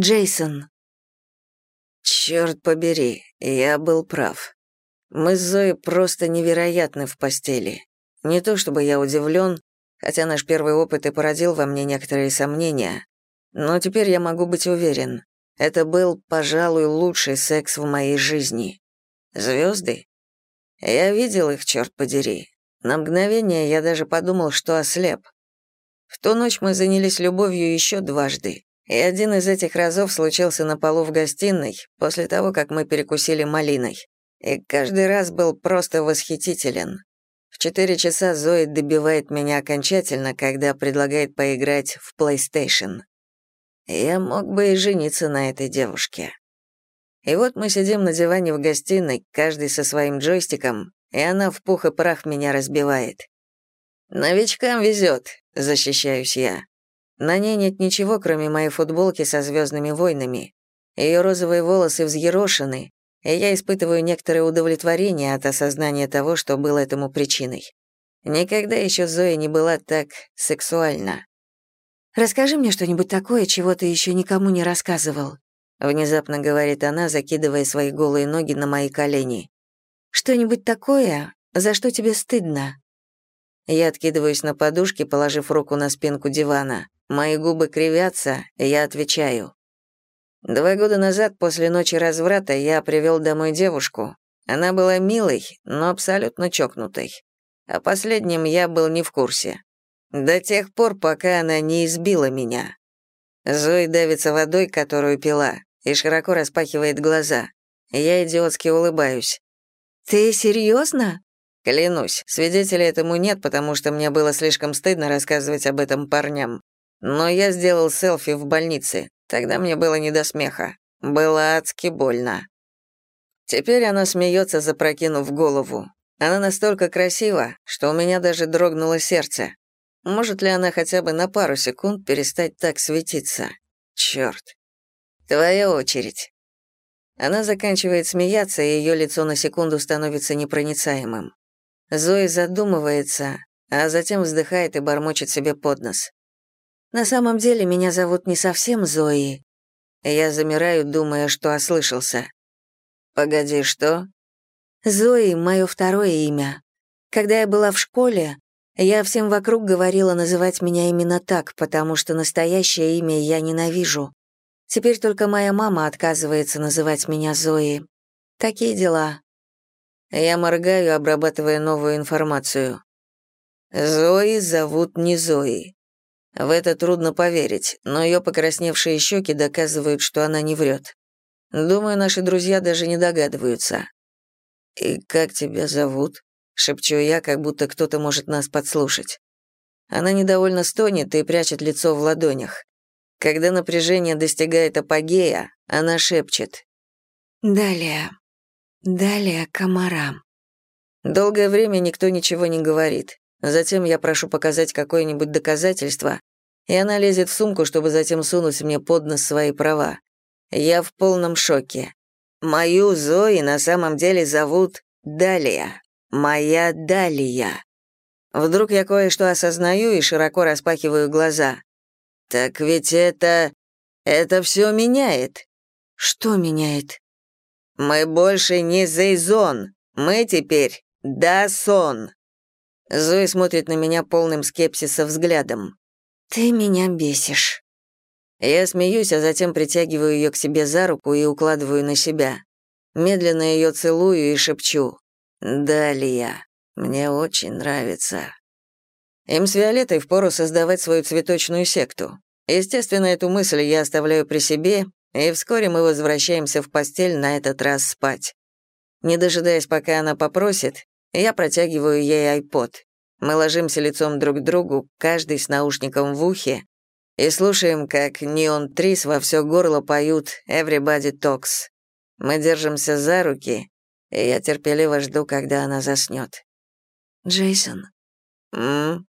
Джейсон. Черт побери, я был прав. Мы с Зоей просто невероятны в постели. Не то чтобы я удивлен, хотя наш первый опыт и породил во мне некоторые сомнения, но теперь я могу быть уверен, это был, пожалуй, лучший секс в моей жизни. Звезды? Я видел их, черт подери. На мгновение я даже подумал, что ослеп. В ту ночь мы занялись любовью еще дважды, и один из этих разов случился на полу в гостиной, после того, как мы перекусили малиной. И каждый раз был просто восхитителен. В четыре часа Зои добивает меня окончательно, когда предлагает поиграть в PlayStation. Я мог бы и жениться на этой девушке. И вот мы сидим на диване в гостиной, каждый со своим джойстиком, и она в пух и прах меня разбивает. «Новичкам везет», — защищаюсь я. На ней нет ничего, кроме моей футболки со звездными войнами. Ее розовые волосы взъерошены, и я испытываю некоторое удовлетворение от осознания того, что было этому причиной. Никогда еще Зоя не была так сексуальна. «Расскажи мне что-нибудь такое, чего ты еще никому не рассказывал», внезапно говорит она, закидывая свои голые ноги на мои колени. «Что-нибудь такое, за что тебе стыдно?» Я откидываюсь на подушке, положив руку на спинку дивана. Мои губы кривятся, и я отвечаю. Два года назад, после ночи разврата, я привел домой девушку. Она была милой, но абсолютно чокнутой. О последнем я был не в курсе. До тех пор, пока она не избила меня. Зои давится водой, которую пила, и широко распахивает глаза. Я идиотски улыбаюсь. «Ты серьезно? Клянусь, свидетелей этому нет, потому что мне было слишком стыдно рассказывать об этом парням. Но я сделал селфи в больнице. Тогда мне было не до смеха. Было адски больно. Теперь она смеется, запрокинув голову. Она настолько красива, что у меня даже дрогнуло сердце. Может ли она хотя бы на пару секунд перестать так светиться? Черт. Твоя очередь. Она заканчивает смеяться, и ее лицо на секунду становится непроницаемым. Зои задумывается, а затем вздыхает и бормочет себе под нос. На самом деле меня зовут не совсем Зои. Я замираю, думая, что ослышался. Погоди, что? Зои — мое второе имя. Когда я была в школе, я всем вокруг говорила называть меня именно так, потому что настоящее имя я ненавижу. Теперь только моя мама отказывается называть меня Зои. Такие дела. Я моргаю, обрабатывая новую информацию. Зои зовут не Зои. В это трудно поверить, но ее покрасневшие щеки доказывают, что она не врет. Думаю, наши друзья даже не догадываются. «И как тебя зовут?» — шепчу я, как будто кто-то может нас подслушать. Она недовольно стонет и прячет лицо в ладонях. Когда напряжение достигает апогея, она шепчет. «Далее. Далее комара». Долгое время никто ничего не говорит. Затем я прошу показать какое-нибудь доказательство, и она лезет в сумку, чтобы затем сунуть мне под нос свои права. Я в полном шоке. Мою Зои на самом деле зовут Далия. Моя Далия. Вдруг я кое-что осознаю и широко распахиваю глаза. Так ведь это... это все меняет. Что меняет? Мы больше не Зейзон. Мы теперь Дасон. Зои смотрит на меня полным скепсиса взглядом. «Ты меня бесишь». Я смеюсь, а затем притягиваю ее к себе за руку и укладываю на себя. Медленно ее целую и шепчу. «Далия, мне очень нравится». Им с Виолеттой впору создавать свою цветочную секту. Естественно, эту мысль я оставляю при себе, и вскоре мы возвращаемся в постель на этот раз спать. Не дожидаясь, пока она попросит, я протягиваю ей айпод. Мы ложимся лицом друг к другу, каждый с наушником в ухе, и слушаем, как Неон Трис во все горло поют «Everybody Talks». Мы держимся за руки, и я терпеливо жду, когда она заснет. «Джейсон». «М?»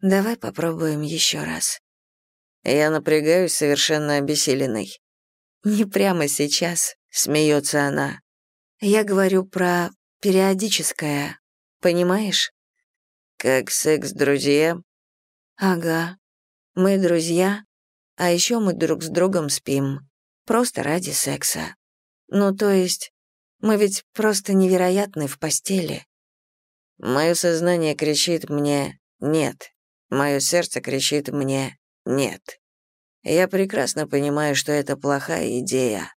«Давай попробуем еще раз». Я напрягаюсь, совершенно обессиленный. «Не прямо сейчас», — смеется она. «Я говорю про Периодическая. Понимаешь? Как секс-друзья? Ага. Мы друзья, А еще мы друг с другом спим. Просто ради секса. Ну, то есть, мы ведь просто невероятны в постели. Мое сознание кричит мне «нет». Мое сердце кричит мне «нет». Я прекрасно понимаю, что это плохая идея.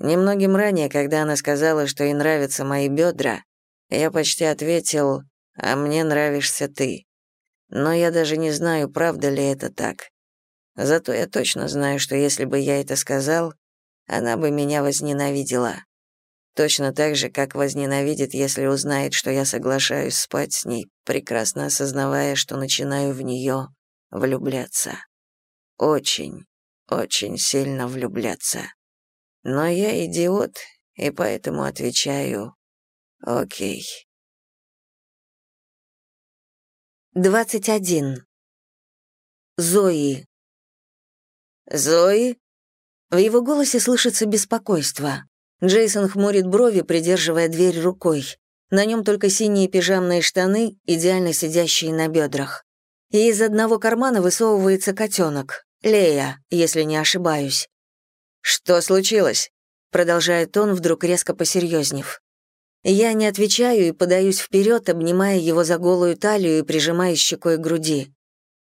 Немногим ранее, когда она сказала, что ей нравятся мои бедра, я почти ответил «а мне нравишься ты». Но я даже не знаю, правда ли это так. Зато я точно знаю, что если бы я это сказал, она бы меня возненавидела. Точно так же, как возненавидит, если узнает, что я соглашаюсь спать с ней, прекрасно осознавая, что начинаю в нее влюбляться. Очень, очень сильно влюбляться. Но я идиот, и поэтому отвечаю «Окей». 21. Зои. «Зои?» В его голосе слышится беспокойство. Джейсон хмурит брови, придерживая дверь рукой. На нем только синие пижамные штаны, идеально сидящие на бедрах. И из одного кармана высовывается котенок. Лея, если не ошибаюсь. «Что случилось?» Продолжает он, вдруг резко посерьезнев. Я не отвечаю и подаюсь вперед, обнимая его за голую талию и прижимая щекой к груди.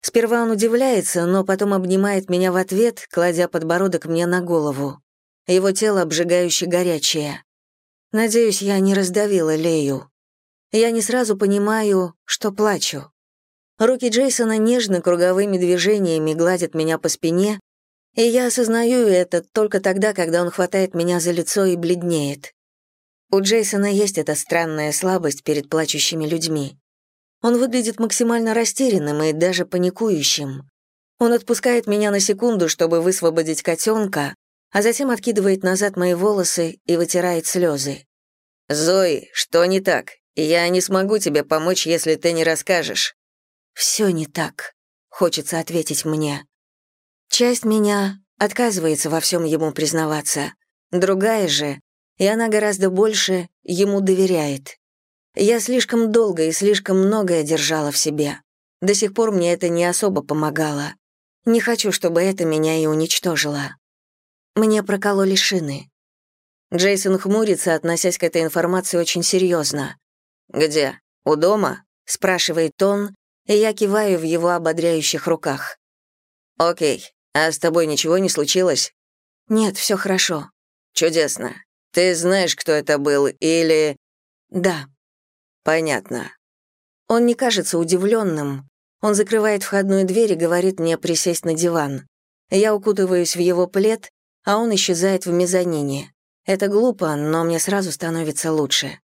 Сперва он удивляется, но потом обнимает меня в ответ, кладя подбородок мне на голову. Его тело обжигающе горячее. Надеюсь, я не раздавила Лею. Я не сразу понимаю, что плачу. Руки Джейсона нежно круговыми движениями гладят меня по спине, и я осознаю это только тогда, когда он хватает меня за лицо и бледнеет. У Джейсона есть эта странная слабость перед плачущими людьми. Он выглядит максимально растерянным и даже паникующим. Он отпускает меня на секунду, чтобы высвободить котенка, а затем откидывает назад мои волосы и вытирает слезы. «Зои, что не так? Я не смогу тебе помочь, если ты не расскажешь». «Все не так», — хочется ответить мне. Часть меня отказывается во всем ему признаваться, другая же, и она гораздо больше, ему доверяет. Я слишком долго и слишком многое держала в себе. До сих пор мне это не особо помогало. Не хочу, чтобы это меня и уничтожило. Мне прокололи шины. Джейсон хмурится, относясь к этой информации очень серьезно. «Где? У дома?» — спрашивает он, и я киваю в его ободряющих руках. «Окей. А с тобой ничего не случилось?» «Нет, все хорошо». «Чудесно. Ты знаешь, кто это был, или...» «Да». «Понятно». Он не кажется удивленным. Он закрывает входную дверь и говорит мне присесть на диван. Я укутываюсь в его плед, а он исчезает в мезонине. Это глупо, но мне сразу становится лучше.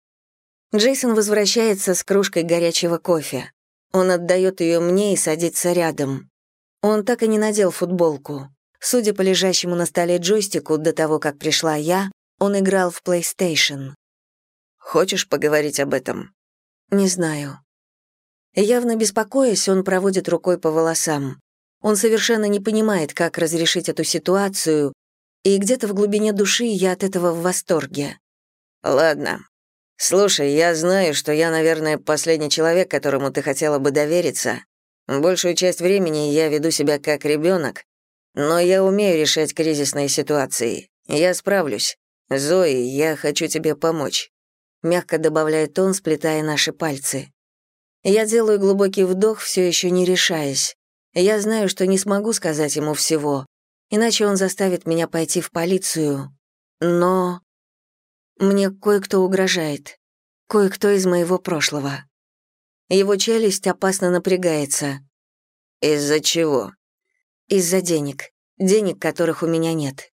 Джейсон возвращается с кружкой горячего кофе. Он отдает ее мне и садится рядом. Он так и не надел футболку. Судя по лежащему на столе джойстику до того, как пришла я, он играл в PlayStation. «Хочешь поговорить об этом?» «Не знаю». Явно беспокоясь, он проводит рукой по волосам. Он совершенно не понимает, как разрешить эту ситуацию, и где-то в глубине души я от этого в восторге. «Ладно. Слушай, я знаю, что я, наверное, последний человек, которому ты хотела бы довериться. Большую часть времени я веду себя как ребенок, но я умею решать кризисные ситуации. Я справлюсь. Зои, я хочу тебе помочь», — мягко добавляет он, сплетая наши пальцы. Я делаю глубокий вдох, все еще не решаясь. Я знаю, что не смогу сказать ему всего, иначе он заставит меня пойти в полицию. Но мне кое-кто угрожает, кое-кто из моего прошлого. Его челюсть опасно напрягается. Из-за чего? Из-за денег. Денег, которых у меня нет.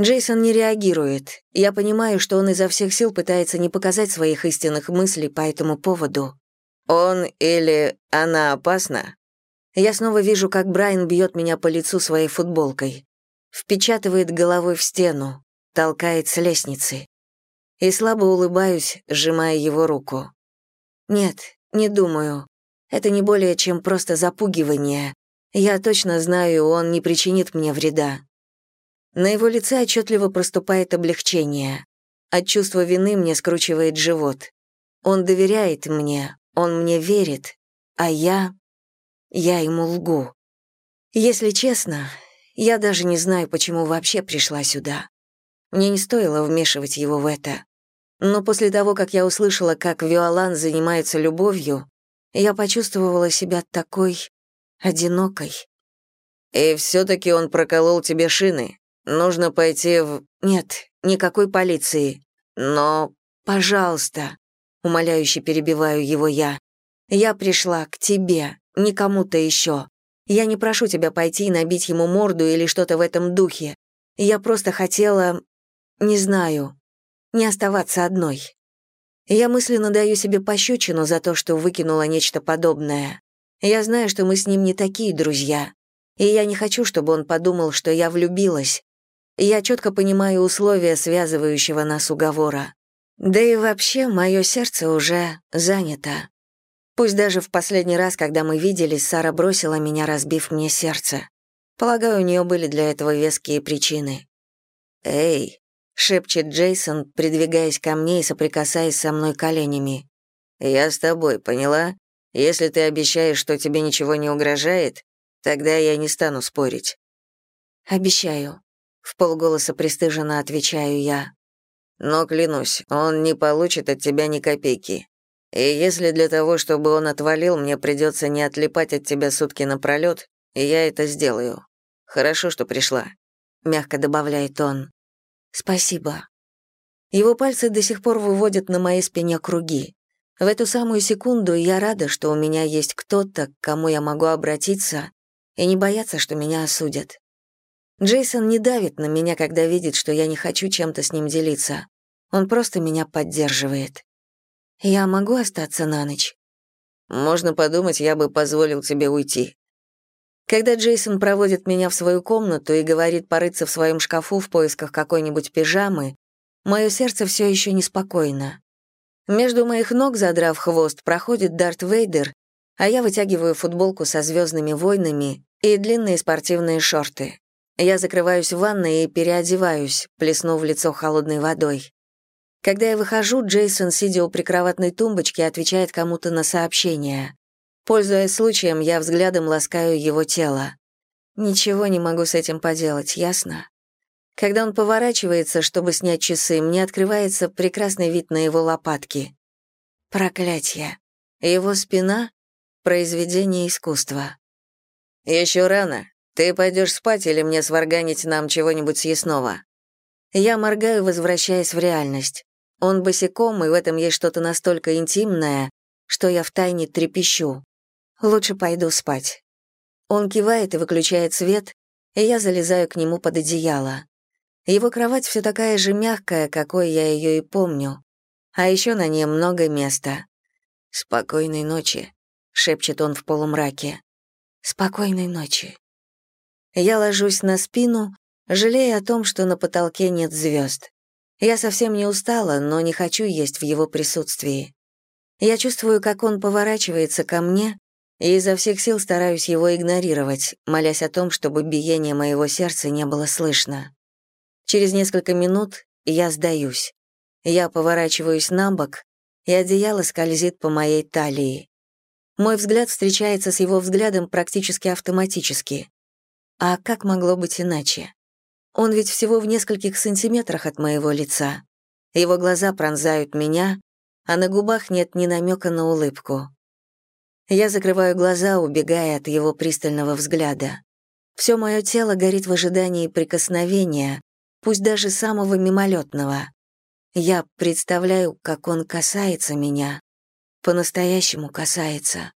Джейсон не реагирует. Я понимаю, что он изо всех сил пытается не показать своих истинных мыслей по этому поводу. Он или она опасна? Я снова вижу, как Брайан бьет меня по лицу своей футболкой. Впечатывает головой в стену, толкает с лестницы. И слабо улыбаюсь, сжимая его руку. Нет, не думаю. Это не более чем просто запугивание. Я точно знаю, он не причинит мне вреда. На его лице отчетливо проступает облегчение. От чувства вины мне скручивает живот. Он доверяет мне, он мне верит, а я я ему лгу. Если честно, Я даже не знаю, почему вообще пришла сюда. Мне не стоило вмешивать его в это. Но после того, как я услышала, как Виолан занимается любовью, я почувствовала себя такой одинокой. «И все-таки он проколол тебе шины. Нужно пойти в...» «Нет, никакой полиции. Но...» «Пожалуйста», — умоляюще перебиваю его я. «Я пришла к тебе, не кому-то еще. Я не прошу тебя пойти и набить ему морду или что-то в этом духе. Я просто хотела... не знаю, не оставаться одной. Я мысленно даю себе пощечину за то, что выкинула нечто подобное. Я знаю, что мы с ним не такие друзья, и я не хочу, чтобы он подумал, что я влюбилась. Я четко понимаю условия связывающего нас уговора. Да и вообще, мое сердце уже занято. Пусть даже в последний раз, когда мы виделись, Сара бросила меня, разбив мне сердце. Полагаю, у нее были для этого веские причины. «Эй», — шепчет Джейсон, придвигаясь ко мне и соприкасаясь со мной коленями. «Я с тобой, поняла? Если ты обещаешь, что тебе ничего не угрожает, тогда я не стану спорить». «Обещаю», — в полголоса пристыженно отвечаю я. «Но клянусь, он не получит от тебя ни копейки. И если для того, чтобы он отвалил, мне придется не отлипать от тебя сутки напролёт, я это сделаю. Хорошо, что пришла», — мягко добавляет он. «Спасибо». Его пальцы до сих пор выводят на моей спине круги. В эту самую секунду я рада, что у меня есть кто-то, к кому я могу обратиться, и не бояться, что меня осудят. Джейсон не давит на меня, когда видит, что я не хочу чем-то с ним делиться. Он просто меня поддерживает. Я могу остаться на ночь? Можно подумать, я бы позволил тебе уйти. Когда Джейсон проводит меня в свою комнату и говорит порыться в своем шкафу в поисках какой-нибудь пижамы, мое сердце все еще неспокойно. Между моих ног, задрав хвост, проходит Дарт Вейдер, а я вытягиваю футболку со звездными войнами и длинные спортивные шорты. Я закрываюсь в ванной и переодеваюсь, плеснув лицо холодной водой. Когда я выхожу, Джейсон, сидя у прикроватной тумбочки, отвечает кому-то на сообщение. Пользуясь случаем, я взглядом ласкаю его тело. Ничего не могу с этим поделать, ясно? Когда он поворачивается, чтобы снять часы, мне открывается прекрасный вид на его лопатки. Проклятье. Его спина — произведение искусства. Еще рано. Ты пойдешь спать или мне сварганить нам чего-нибудь съестного?» Я моргаю, возвращаясь в реальность. Он босиком, и в этом есть что-то настолько интимное, что я втайне трепещу. Лучше пойду спать. Он кивает и выключает свет, и я залезаю к нему под одеяло. Его кровать все такая же мягкая, какой я ее и помню. А еще на ней много места. «Спокойной ночи», — шепчет он в полумраке. «Спокойной ночи». Я ложусь на спину, жалея о том, что на потолке нет звезд. Я совсем не устала, но не хочу есть в его присутствии. Я чувствую, как он поворачивается ко мне, и изо всех сил стараюсь его игнорировать, молясь о том, чтобы биение моего сердца не было слышно. Через несколько минут я сдаюсь. Я поворачиваюсь на бок, и одеяло скользит по моей талии. Мой взгляд встречается с его взглядом практически автоматически. А как могло быть иначе? Он ведь всего в нескольких сантиметрах от моего лица. Его глаза пронзают меня, а на губах нет ни намека на улыбку. Я закрываю глаза, убегая от его пристального взгляда. Все мое тело горит в ожидании прикосновения, пусть даже самого мимолетного. Я представляю, как он касается меня, по-настоящему касается,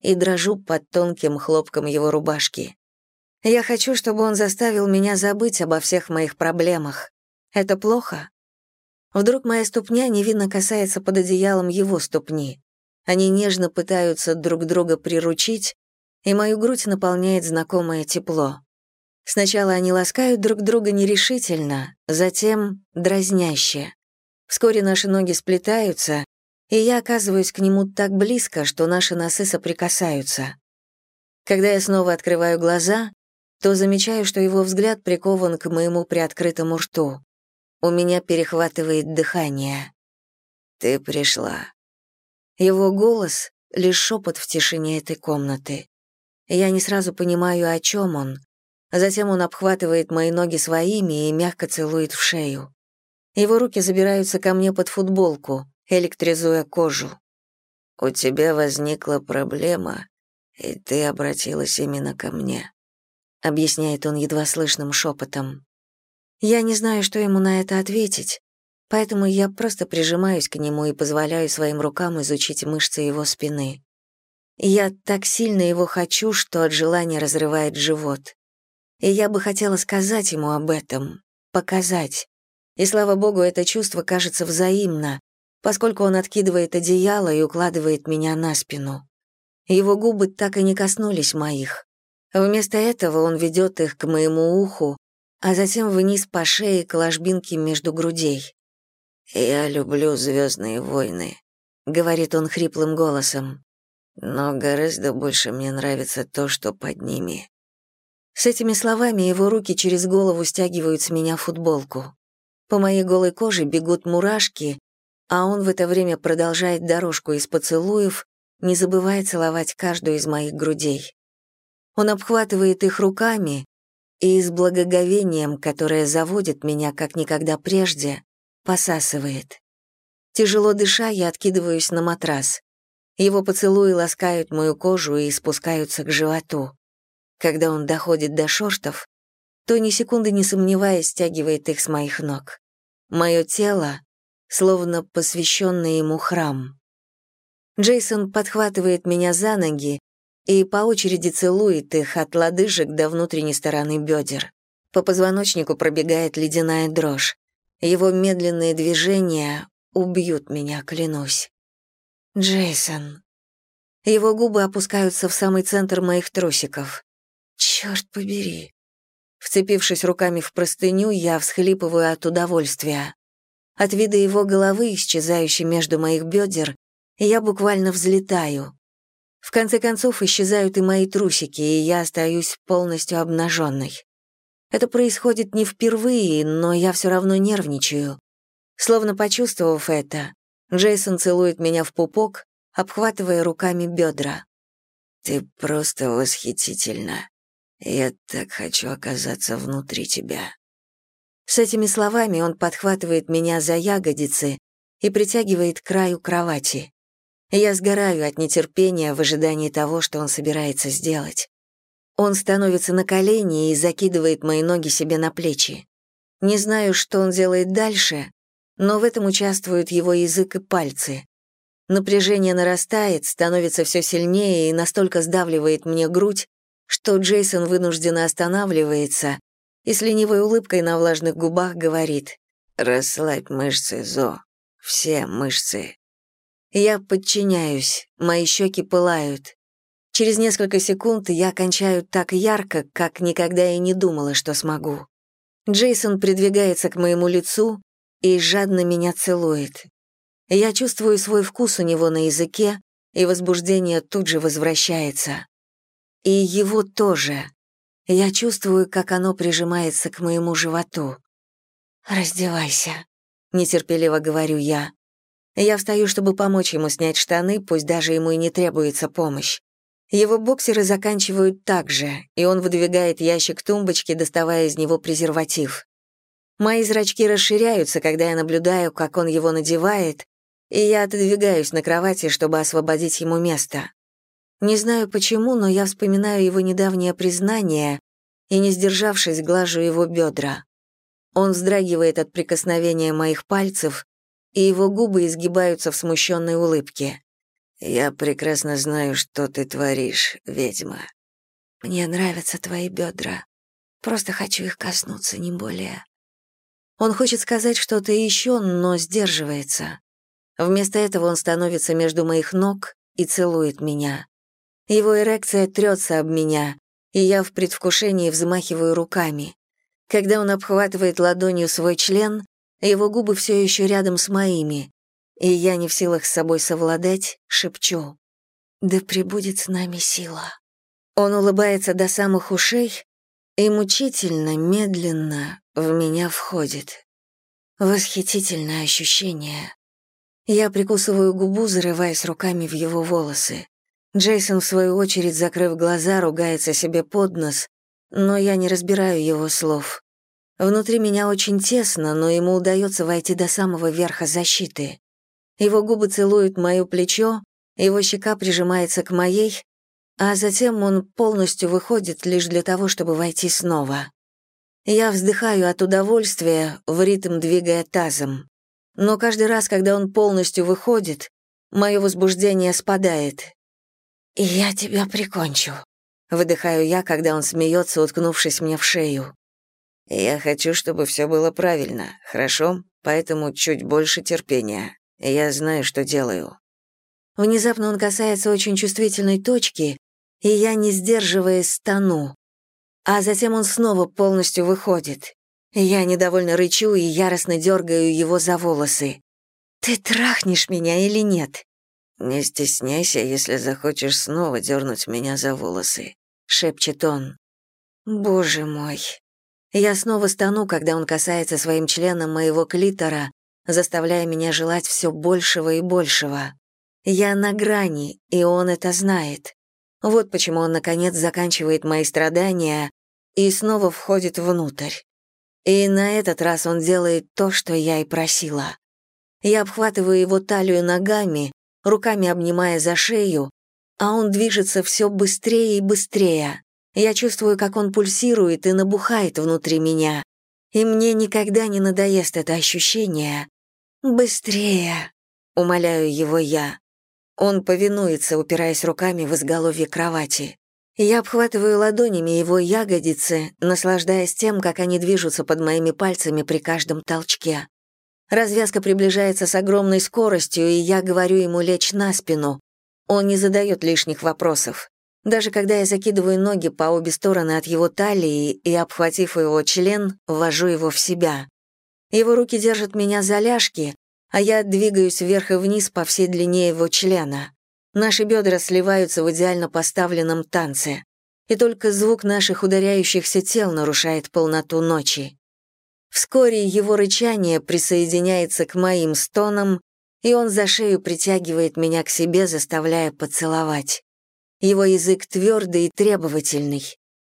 и дрожу под тонким хлопком его рубашки. Я хочу, чтобы он заставил меня забыть обо всех моих проблемах. Это плохо? Вдруг моя ступня невинно касается под одеялом его ступни. Они нежно пытаются друг друга приручить, и мою грудь наполняет знакомое тепло. Сначала они ласкают друг друга нерешительно, затем дразняще. Вскоре наши ноги сплетаются, и я оказываюсь к нему так близко, что наши носы соприкасаются. Когда я снова открываю глаза, то замечаю, что его взгляд прикован к моему приоткрытому рту. У меня перехватывает дыхание. «Ты пришла». Его голос — лишь шепот в тишине этой комнаты. Я не сразу понимаю, о чем он, Затем он обхватывает мои ноги своими и мягко целует в шею. Его руки забираются ко мне под футболку, электризуя кожу. «У тебя возникла проблема, и ты обратилась именно ко мне», — объясняет он едва слышным шепотом. Я не знаю, что ему на это ответить, поэтому я просто прижимаюсь к нему и позволяю своим рукам изучить мышцы его спины. Я так сильно его хочу, что от желания разрывает живот. И я бы хотела сказать ему об этом, показать. И слава богу, это чувство кажется взаимно, поскольку он откидывает одеяло и укладывает меня на спину. Его губы так и не коснулись моих. Вместо этого он ведет их к моему уху, а затем вниз по шее к ложбинке между грудей. «Я люблю «Звездные войны», — говорит он хриплым голосом. «Но гораздо больше мне нравится то, что под ними». С этими словами его руки через голову стягивают с меня футболку. По моей голой коже бегут мурашки, а он в это время продолжает дорожку из поцелуев, не забывая целовать каждую из моих грудей. Он обхватывает их руками и с благоговением, которое заводит меня как никогда прежде, посасывает. Тяжело дыша, я откидываюсь на матрас. Его поцелуи ласкают мою кожу и спускаются к животу. Когда он доходит до шортов, то ни секунды не сомневаясь стягивает их с моих ног. Мое тело словно посвященный ему храм. Джейсон подхватывает меня за ноги и по очереди целует их от лодыжек до внутренней стороны бедер. По позвоночнику пробегает ледяная дрожь. Его медленные движения убьют меня, клянусь. Джейсон. Его губы опускаются в самый центр моих трусиков. Черт побери. Вцепившись руками в простыню, я всхлипываю от удовольствия. От вида его головы, исчезающей между моих бедер, я буквально взлетаю. В конце концов исчезают и мои трусики, и я остаюсь полностью обнаженной. Это происходит не впервые, но я все равно нервничаю. Словно почувствовав это, Джейсон целует меня в пупок, обхватывая руками бедра. «Ты просто восхитительна. Я так хочу оказаться внутри тебя». С этими словами он подхватывает меня за ягодицы и притягивает к краю кровати. Я сгораю от нетерпения в ожидании того, что он собирается сделать. Он становится на колени и закидывает мои ноги себе на плечи. Не знаю, что он делает дальше, но в этом участвуют его язык и пальцы. Напряжение нарастает, становится все сильнее и настолько сдавливает мне грудь, что Джейсон вынужденно останавливается и с ленивой улыбкой на влажных губах говорит «Расслабь мышцы, Зо, все мышцы». Я подчиняюсь, мои щеки пылают. Через несколько секунд я кончаю так ярко, как никогда и не думала, что смогу. Джейсон придвигается к моему лицу и жадно меня целует. Я чувствую свой вкус у него на языке, и возбуждение тут же возвращается. И его тоже. Я чувствую, как оно прижимается к моему животу. «Раздевайся», — нетерпеливо говорю я. Я встаю, чтобы помочь ему снять штаны, пусть даже ему и не требуется помощь. Его боксеры заканчивают так же, и он выдвигает ящик тумбочки, доставая из него презерватив. Мои зрачки расширяются, когда я наблюдаю, как он его надевает, и я отодвигаюсь на кровати, чтобы освободить ему место. Не знаю почему, но я вспоминаю его недавнее признание и, не сдержавшись, глажу его бедра. Он вздрагивает от прикосновения моих пальцев, и его губы изгибаются в смущенной улыбке. «Я прекрасно знаю, что ты творишь, ведьма». «Мне нравятся твои бедра. Просто хочу их коснуться, не более». Он хочет сказать что-то еще, но сдерживается. Вместо этого он становится между моих ног и целует меня. Его эрекция трется об меня, и я в предвкушении взмахиваю руками. Когда он обхватывает ладонью свой член, его губы все еще рядом с моими, и я не в силах с собой совладать, шепчу. «Да пребудет с нами сила». Он улыбается до самых ушей и мучительно, медленно в меня входит. Восхитительное ощущение. Я прикусываю губу, зарываясь руками в его волосы. Джейсон, в свою очередь, закрыв глаза, ругается себе под нос, но я не разбираю его слов. Внутри меня очень тесно, но ему удается войти до самого верха защиты. Его губы целуют мое плечо, его щека прижимается к моей, а затем он полностью выходит лишь для того, чтобы войти снова. Я вздыхаю от удовольствия, в ритм двигая тазом. Но каждый раз, когда он полностью выходит, мое возбуждение спадает. «Я тебя прикончу», — выдыхаю я, когда он смеется, уткнувшись мне в шею. «Я хочу, чтобы все было правильно, хорошо? Поэтому чуть больше терпения. Я знаю, что делаю». Внезапно он касается очень чувствительной точки, и я, не сдерживаясь, стану. А затем он снова полностью выходит. Я недовольно рычу и яростно дергаю его за волосы. «Ты трахнешь меня или нет?» «Не стесняйся, если захочешь снова дернуть меня за волосы», — шепчет он. «Боже мой». Я снова стану, когда он касается своим членом моего клитора, заставляя меня желать все большего и большего. Я на грани, и он это знает. Вот почему он, наконец, заканчивает мои страдания и снова входит внутрь. И на этот раз он делает то, что я и просила. Я обхватываю его талию ногами, руками обнимая за шею, а он движется все быстрее и быстрее. Я чувствую, как он пульсирует и набухает внутри меня. И мне никогда не надоест это ощущение. «Быстрее!» — умоляю его я. Он повинуется, упираясь руками в изголовье кровати. Я обхватываю ладонями его ягодицы, наслаждаясь тем, как они движутся под моими пальцами при каждом толчке. Развязка приближается с огромной скоростью, и я говорю ему лечь на спину. Он не задает лишних вопросов. Даже когда я закидываю ноги по обе стороны от его талии и, обхватив его член, ввожу его в себя. Его руки держат меня за ляжки, а я двигаюсь вверх и вниз по всей длине его члена. Наши бедра сливаются в идеально поставленном танце, и только звук наших ударяющихся тел нарушает полноту ночи. Вскоре его рычание присоединяется к моим стонам, и он за шею притягивает меня к себе, заставляя поцеловать. Его язык твердый и требовательный.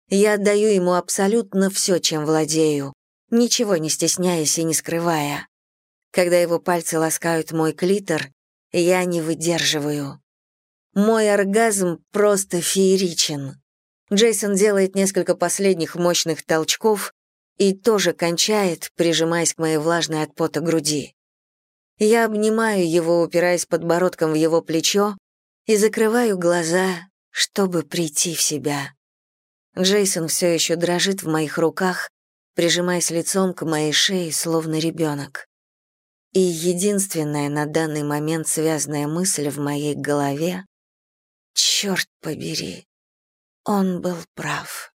Я отдаю ему абсолютно все, чем владею, ничего не стесняясь и не скрывая. Когда его пальцы ласкают мой клитор, я не выдерживаю. Мой оргазм просто фееричен. Джейсон делает несколько последних мощных толчков и тоже кончает, прижимаясь к моей влажной от пота груди. Я обнимаю его, упираясь подбородком в его плечо, и закрываю глаза, чтобы прийти в себя. Джейсон все еще дрожит в моих руках, прижимаясь лицом к моей шее, словно ребенок. И единственная на данный момент связанная мысль в моей голове — «Черт побери, он был прав».